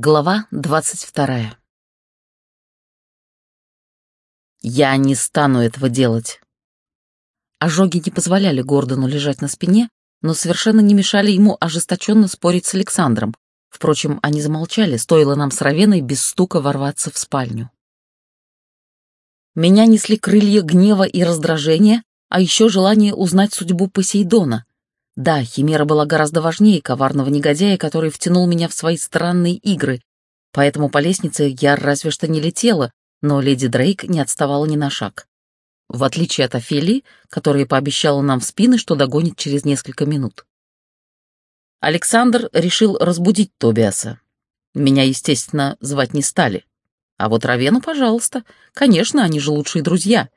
Глава двадцать вторая. Я не стану этого делать. Ожоги не позволяли Гордону лежать на спине, но совершенно не мешали ему ожесточенно спорить с Александром. Впрочем, они замолчали, стоило нам с Равеной без стука ворваться в спальню. Меня несли крылья гнева и раздражения, а еще желание узнать судьбу Посейдона, да, Химера была гораздо важнее коварного негодяя, который втянул меня в свои странные игры, поэтому по лестнице я разве что не летела, но леди Дрейк не отставала ни на шаг. В отличие от Офелии, которая пообещала нам в спины, что догонит через несколько минут. Александр решил разбудить Тобиаса. Меня, естественно, звать не стали. А вот Равену, пожалуйста. Конечно, они же лучшие друзья.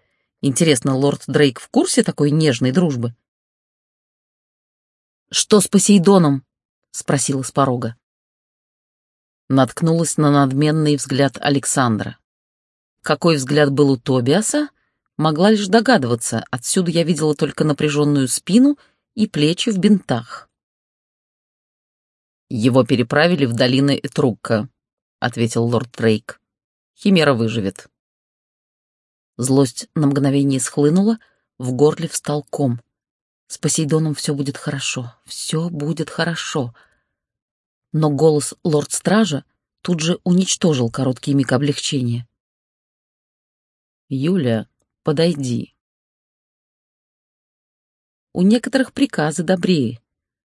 Интересно, лорд Дрейк в курсе такой нежной дружбы? «Что с Посейдоном?» — спросила с порога. Наткнулась на надменный взгляд Александра. Какой взгляд был у Тобиаса, могла лишь догадываться, отсюда я видела только напряженную спину и плечи в бинтах. «Его переправили в долины Этрукка», — ответил лорд Дрейк. «Химера выживет». Злость на мгновение схлынула, в горле встал ком. С Посейдоном все будет хорошо, все будет хорошо. Но голос лорд-стража тут же уничтожил короткий миг облегчения. «Юля, подойди». У некоторых приказы добрее.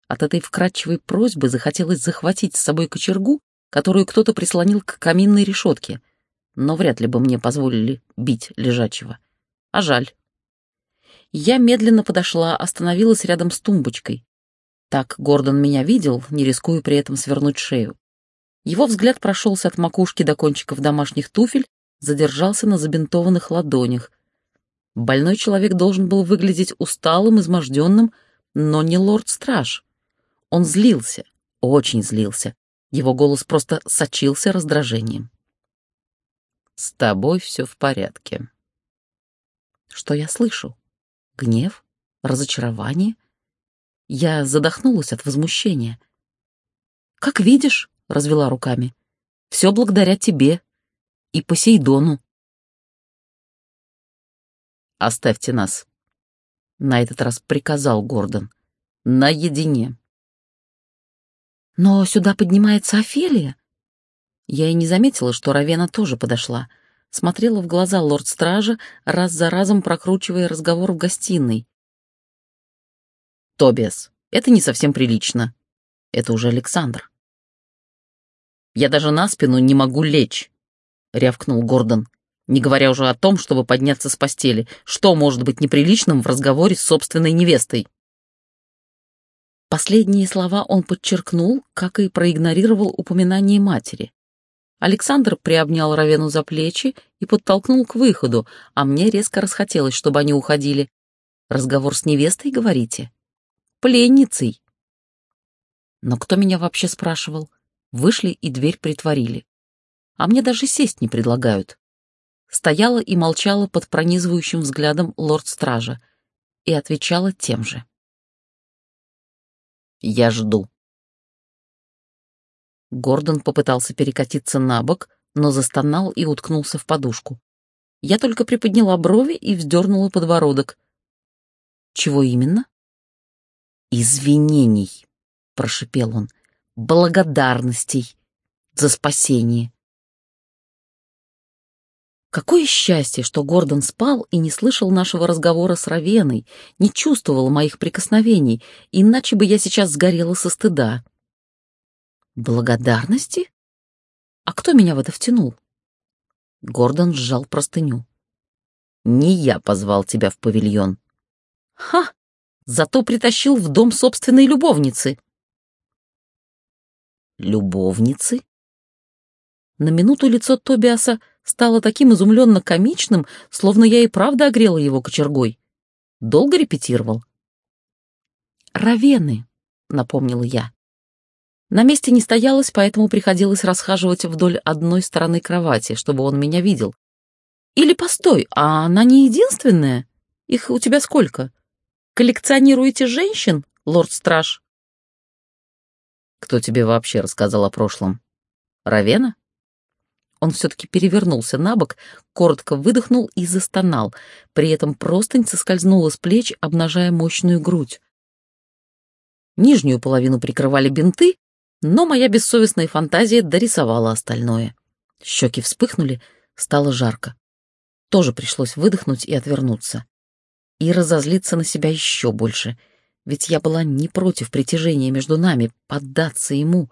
От этой вкрадчивой просьбы захотелось захватить с собой кочергу, которую кто-то прислонил к каминной решетке, но вряд ли бы мне позволили бить лежачего. А жаль. Я медленно подошла, остановилась рядом с тумбочкой. Так Гордон меня видел, не рискуя при этом свернуть шею. Его взгляд прошелся от макушки до кончиков домашних туфель, задержался на забинтованных ладонях. Больной человек должен был выглядеть усталым, изможденным, но не лорд-страж. Он злился, очень злился. Его голос просто сочился раздражением. «С тобой все в порядке». Что я слышу? Гнев? Разочарование? Я задохнулась от возмущения. «Как видишь», — развела руками, — «все благодаря тебе и Посейдону». «Оставьте нас», — на этот раз приказал Гордон, — «наедине». «Но сюда поднимается Офелия». Я и не заметила, что Равена тоже подошла — смотрела в глаза лорд-стража, раз за разом прокручивая разговор в гостиной. «Тобиас, это не совсем прилично. Это уже Александр». «Я даже на спину не могу лечь», — рявкнул Гордон, не говоря уже о том, чтобы подняться с постели. Что может быть неприличным в разговоре с собственной невестой? Последние слова он подчеркнул, как и проигнорировал упоминание матери. Александр приобнял Равену за плечи и подтолкнул к выходу, а мне резко расхотелось, чтобы они уходили. Разговор с невестой, говорите? Пленницей. Но кто меня вообще спрашивал? Вышли и дверь притворили. А мне даже сесть не предлагают. Стояла и молчала под пронизывающим взглядом лорд-стража и отвечала тем же. «Я жду», Гордон попытался перекатиться на бок, но застонал и уткнулся в подушку. Я только приподняла брови и вздернула подбородок. «Чего именно?» «Извинений», — прошипел он, — «благодарностей за спасение». Какое счастье, что Гордон спал и не слышал нашего разговора с Равеной, не чувствовал моих прикосновений, иначе бы я сейчас сгорела со стыда. Благодарности? А кто меня в это втянул? Гордон сжал простыню. Не я позвал тебя в павильон. Ха! Зато притащил в дом собственной любовницы. Любовницы? На минуту лицо Тобиаса стало таким изумленно комичным, словно я и правда огрела его кочергой. Долго репетировал? «Равены», — напомнила я. На месте не стоялось, поэтому приходилось расхаживать вдоль одной стороны кровати, чтобы он меня видел. Или постой, а она не единственная? Их у тебя сколько? Коллекционируете женщин, лорд-страж? Кто тебе вообще рассказал о прошлом? Равена?» Он все-таки перевернулся на бок, коротко выдохнул и застонал. При этом простынь соскользнула с плеч, обнажая мощную грудь. Нижнюю половину прикрывали бинты, но моя бессовестная фантазия дорисовала остальное. Щеки вспыхнули, стало жарко. Тоже пришлось выдохнуть и отвернуться. И разозлиться на себя еще больше, ведь я была не против притяжения между нами, поддаться ему.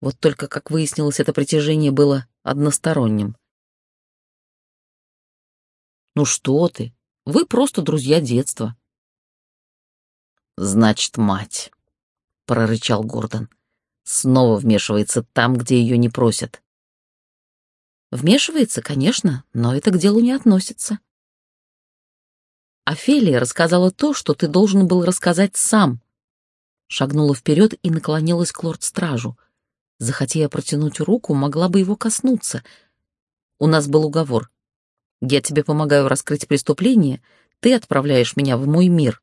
Вот только, как выяснилось, это притяжение было односторонним. «Ну что ты? Вы просто друзья детства». «Значит, мать», — прорычал Гордон. Снова вмешивается там, где ее не просят. Вмешивается, конечно, но это к делу не относится. Офелия рассказала то, что ты должен был рассказать сам. Шагнула вперед и наклонилась к лорд-стражу. Захотея протянуть руку, могла бы его коснуться. У нас был уговор. Я тебе помогаю раскрыть преступление, ты отправляешь меня в мой мир.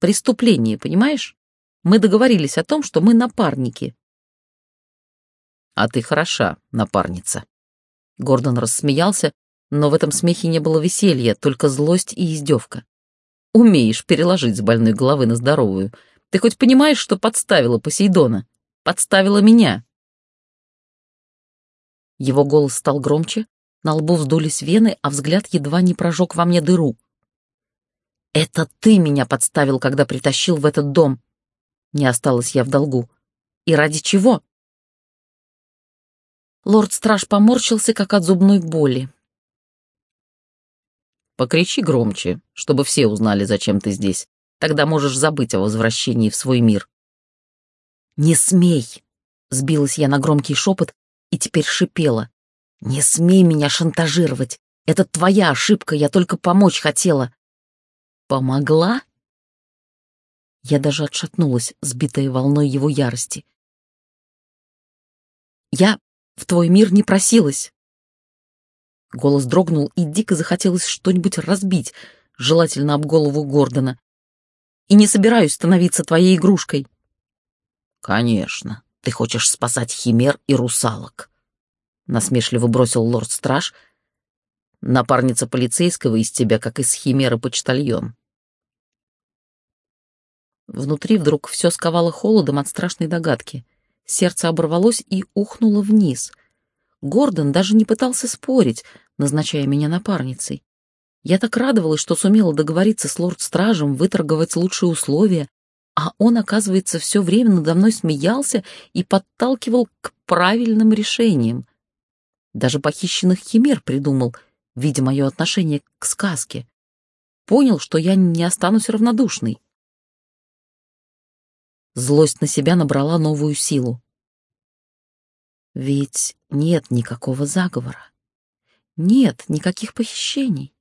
Преступление, понимаешь? Мы договорились о том, что мы напарники. А ты хороша, напарница. Гордон рассмеялся, но в этом смехе не было веселья, только злость и издевка. Умеешь переложить с больной головы на здоровую. Ты хоть понимаешь, что подставила Посейдона? Подставила меня. Его голос стал громче, на лбу вздулись вены, а взгляд едва не прожег во мне дыру. «Это ты меня подставил, когда притащил в этот дом!» Не осталась я в долгу. «И ради чего?» Лорд-страж поморщился, как от зубной боли. «Покричи громче, чтобы все узнали, зачем ты здесь. Тогда можешь забыть о возвращении в свой мир». «Не смей!» — сбилась я на громкий шепот, и теперь шипела. «Не смей меня шантажировать! Это твоя ошибка, я только помочь хотела!» «Помогла?» Я даже отшатнулась, сбитая волной его ярости. «Я в твой мир не просилась!» Голос дрогнул, и дико захотелось что-нибудь разбить, желательно об голову Гордона. «И не собираюсь становиться твоей игрушкой!» «Конечно!» Ты хочешь спасать химер и русалок?» Насмешливо бросил лорд-страж. «Напарница полицейского из тебя, как из химеры почтальон». Внутри вдруг все сковало холодом от страшной догадки. Сердце оборвалось и ухнуло вниз. Гордон даже не пытался спорить, назначая меня напарницей. Я так радовалась, что сумела договориться с лорд-стражем, выторговать лучшие условия, а он, оказывается, все время надо мной смеялся и подталкивал к правильным решениям. Даже похищенных химер придумал, видя мое отношение к сказке. Понял, что я не останусь равнодушной. Злость на себя набрала новую силу. Ведь нет никакого заговора. Нет никаких похищений.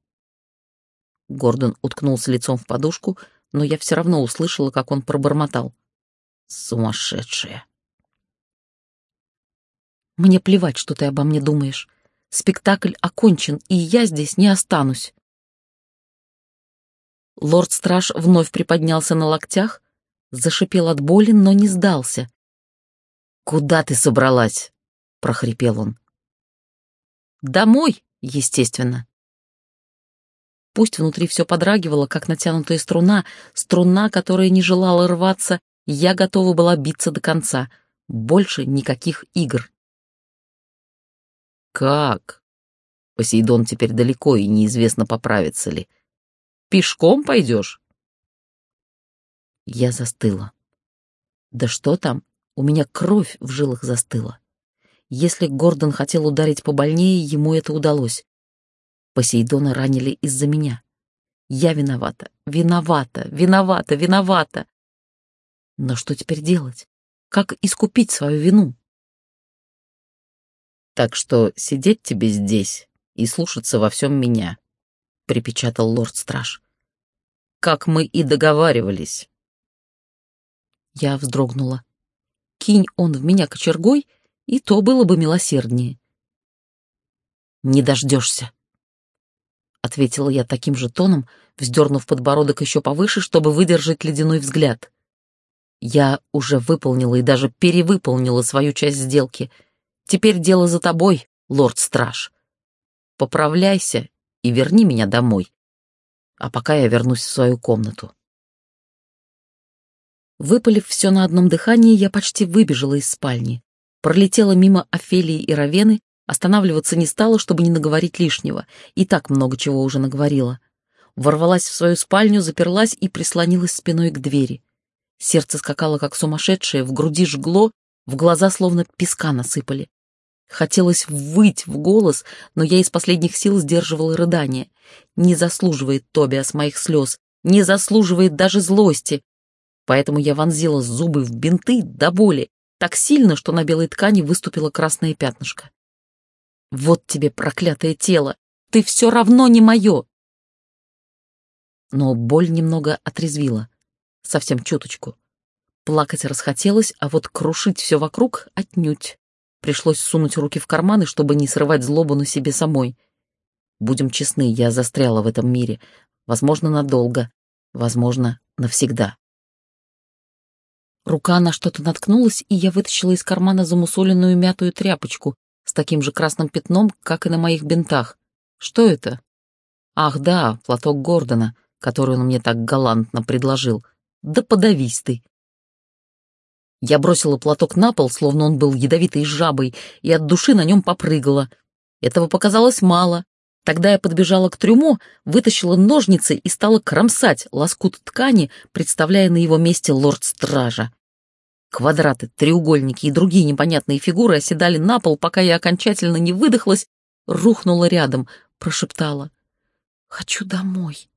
Гордон уткнулся лицом в подушку, но я все равно услышала, как он пробормотал. «Сумасшедшая!» «Мне плевать, что ты обо мне думаешь. Спектакль окончен, и я здесь не останусь». Лорд-страж вновь приподнялся на локтях, зашипел от боли, но не сдался. «Куда ты собралась?» — прохрипел он. «Домой, естественно». Пусть внутри все подрагивало, как натянутая струна, струна, которая не желала рваться, я готова была биться до конца. Больше никаких игр. «Как?» Посейдон теперь далеко, и неизвестно, поправится ли. «Пешком пойдешь?» Я застыла. Да что там, у меня кровь в жилах застыла. Если Гордон хотел ударить побольнее, ему это удалось. Посейдона ранили из-за меня. Я виновата, виновата, виновата, виновата. Но что теперь делать? Как искупить свою вину? Так что сидеть тебе здесь и слушаться во всем меня, припечатал лорд-страж. Как мы и договаривались. Я вздрогнула. Кинь он в меня кочергой, и то было бы милосерднее. Не дождешься. — ответила я таким же тоном, вздернув подбородок еще повыше, чтобы выдержать ледяной взгляд. Я уже выполнила и даже перевыполнила свою часть сделки. Теперь дело за тобой, лорд-страж. Поправляйся и верни меня домой. А пока я вернусь в свою комнату. Выпалив все на одном дыхании, я почти выбежала из спальни. Пролетела мимо Офелии и Равены, останавливаться не стала, чтобы не наговорить лишнего, и так много чего уже наговорила. Ворвалась в свою спальню, заперлась и прислонилась спиной к двери. Сердце скакало, как сумасшедшее, в груди жгло, в глаза словно песка насыпали. Хотелось выть в голос, но я из последних сил сдерживала рыдание. Не заслуживает Тобиас моих слез, не заслуживает даже злости. Поэтому я вонзила зубы в бинты до боли, так сильно, что на белой ткани выступило красное пятнышко. «Вот тебе, проклятое тело! Ты все равно не мое!» Но боль немного отрезвила. Совсем чуточку. Плакать расхотелось, а вот крушить все вокруг отнюдь. Пришлось сунуть руки в карманы, чтобы не срывать злобу на себе самой. Будем честны, я застряла в этом мире. Возможно, надолго. Возможно, навсегда. Рука на что-то наткнулась, и я вытащила из кармана замусоленную мятую тряпочку с таким же красным пятном, как и на моих бинтах. Что это? Ах, да, платок Гордона, который он мне так галантно предложил. Да подавись ты. Я бросила платок на пол, словно он был ядовитой жабой, и от души на нем попрыгала. Этого показалось мало. Тогда я подбежала к трюмо, вытащила ножницы и стала кромсать лоскут ткани, представляя на его месте лорд-стража. Квадраты, треугольники и другие непонятные фигуры оседали на пол, пока я окончательно не выдохлась, рухнула рядом, прошептала. «Хочу домой».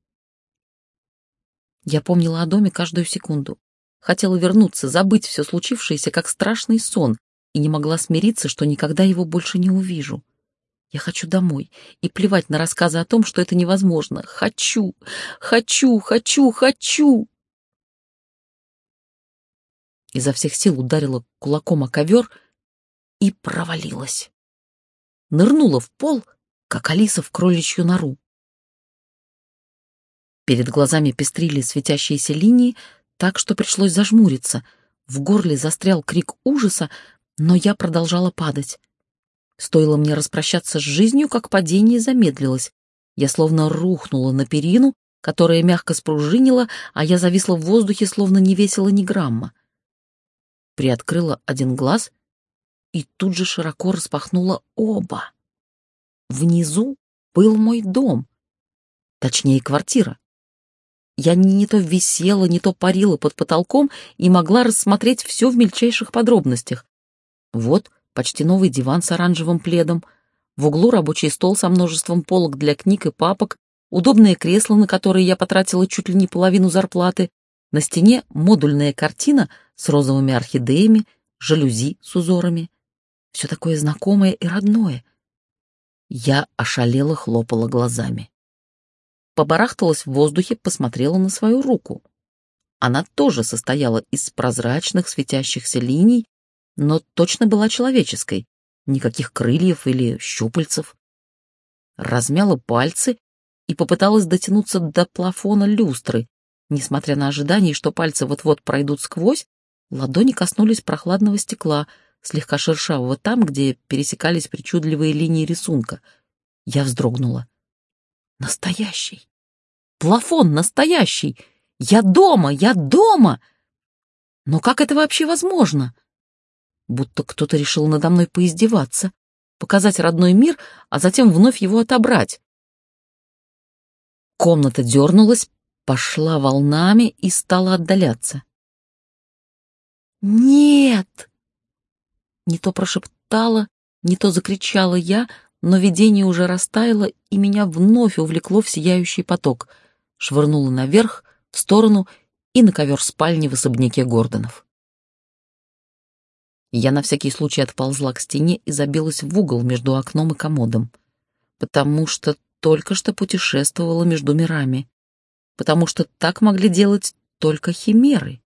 Я помнила о доме каждую секунду. Хотела вернуться, забыть все случившееся, как страшный сон, и не могла смириться, что никогда его больше не увижу. Я хочу домой, и плевать на рассказы о том, что это невозможно. Хочу, хочу, хочу, хочу. Изо всех сил ударила кулаком о ковер и провалилась. Нырнула в пол, как Алиса в кроличью нору. Перед глазами пестрили светящиеся линии, так что пришлось зажмуриться. В горле застрял крик ужаса, но я продолжала падать. Стоило мне распрощаться с жизнью, как падение замедлилось. Я словно рухнула на перину, которая мягко спружинила, а я зависла в воздухе, словно не весила ни грамма. Приоткрыла один глаз и тут же широко распахнула оба. Внизу был мой дом, точнее, квартира. Я не то висела, не то парила под потолком и могла рассмотреть все в мельчайших подробностях. Вот почти новый диван с оранжевым пледом, в углу рабочий стол со множеством полок для книг и папок, удобное кресло, на которое я потратила чуть ли не половину зарплаты, на стене модульная картина с розовыми орхидеями, жалюзи с узорами. Все такое знакомое и родное. Я ошалела хлопала глазами побарахталась в воздухе, посмотрела на свою руку. Она тоже состояла из прозрачных светящихся линий, но точно была человеческой, никаких крыльев или щупальцев. Размяла пальцы и попыталась дотянуться до плафона люстры. Несмотря на ожидание, что пальцы вот-вот пройдут сквозь, ладони коснулись прохладного стекла, слегка шершавого там, где пересекались причудливые линии рисунка. Я вздрогнула. Настоящий. Плафон настоящий. Я дома, я дома. Но как это вообще возможно? Будто кто-то решил надо мной поиздеваться, показать родной мир, а затем вновь его отобрать. Комната дернулась, пошла волнами и стала отдаляться. «Нет!» Не то прошептала, не то закричала я, но видение уже растаяло, и меня вновь увлекло в сияющий поток — швырнула наверх, в сторону и на ковер спальни в особняке Гордонов. Я на всякий случай отползла к стене и забилась в угол между окном и комодом, потому что только что путешествовала между мирами, потому что так могли делать только химеры,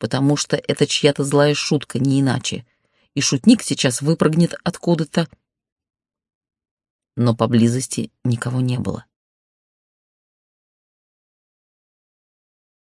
потому что это чья-то злая шутка, не иначе, и шутник сейчас выпрыгнет откуда-то. Но поблизости никого не было.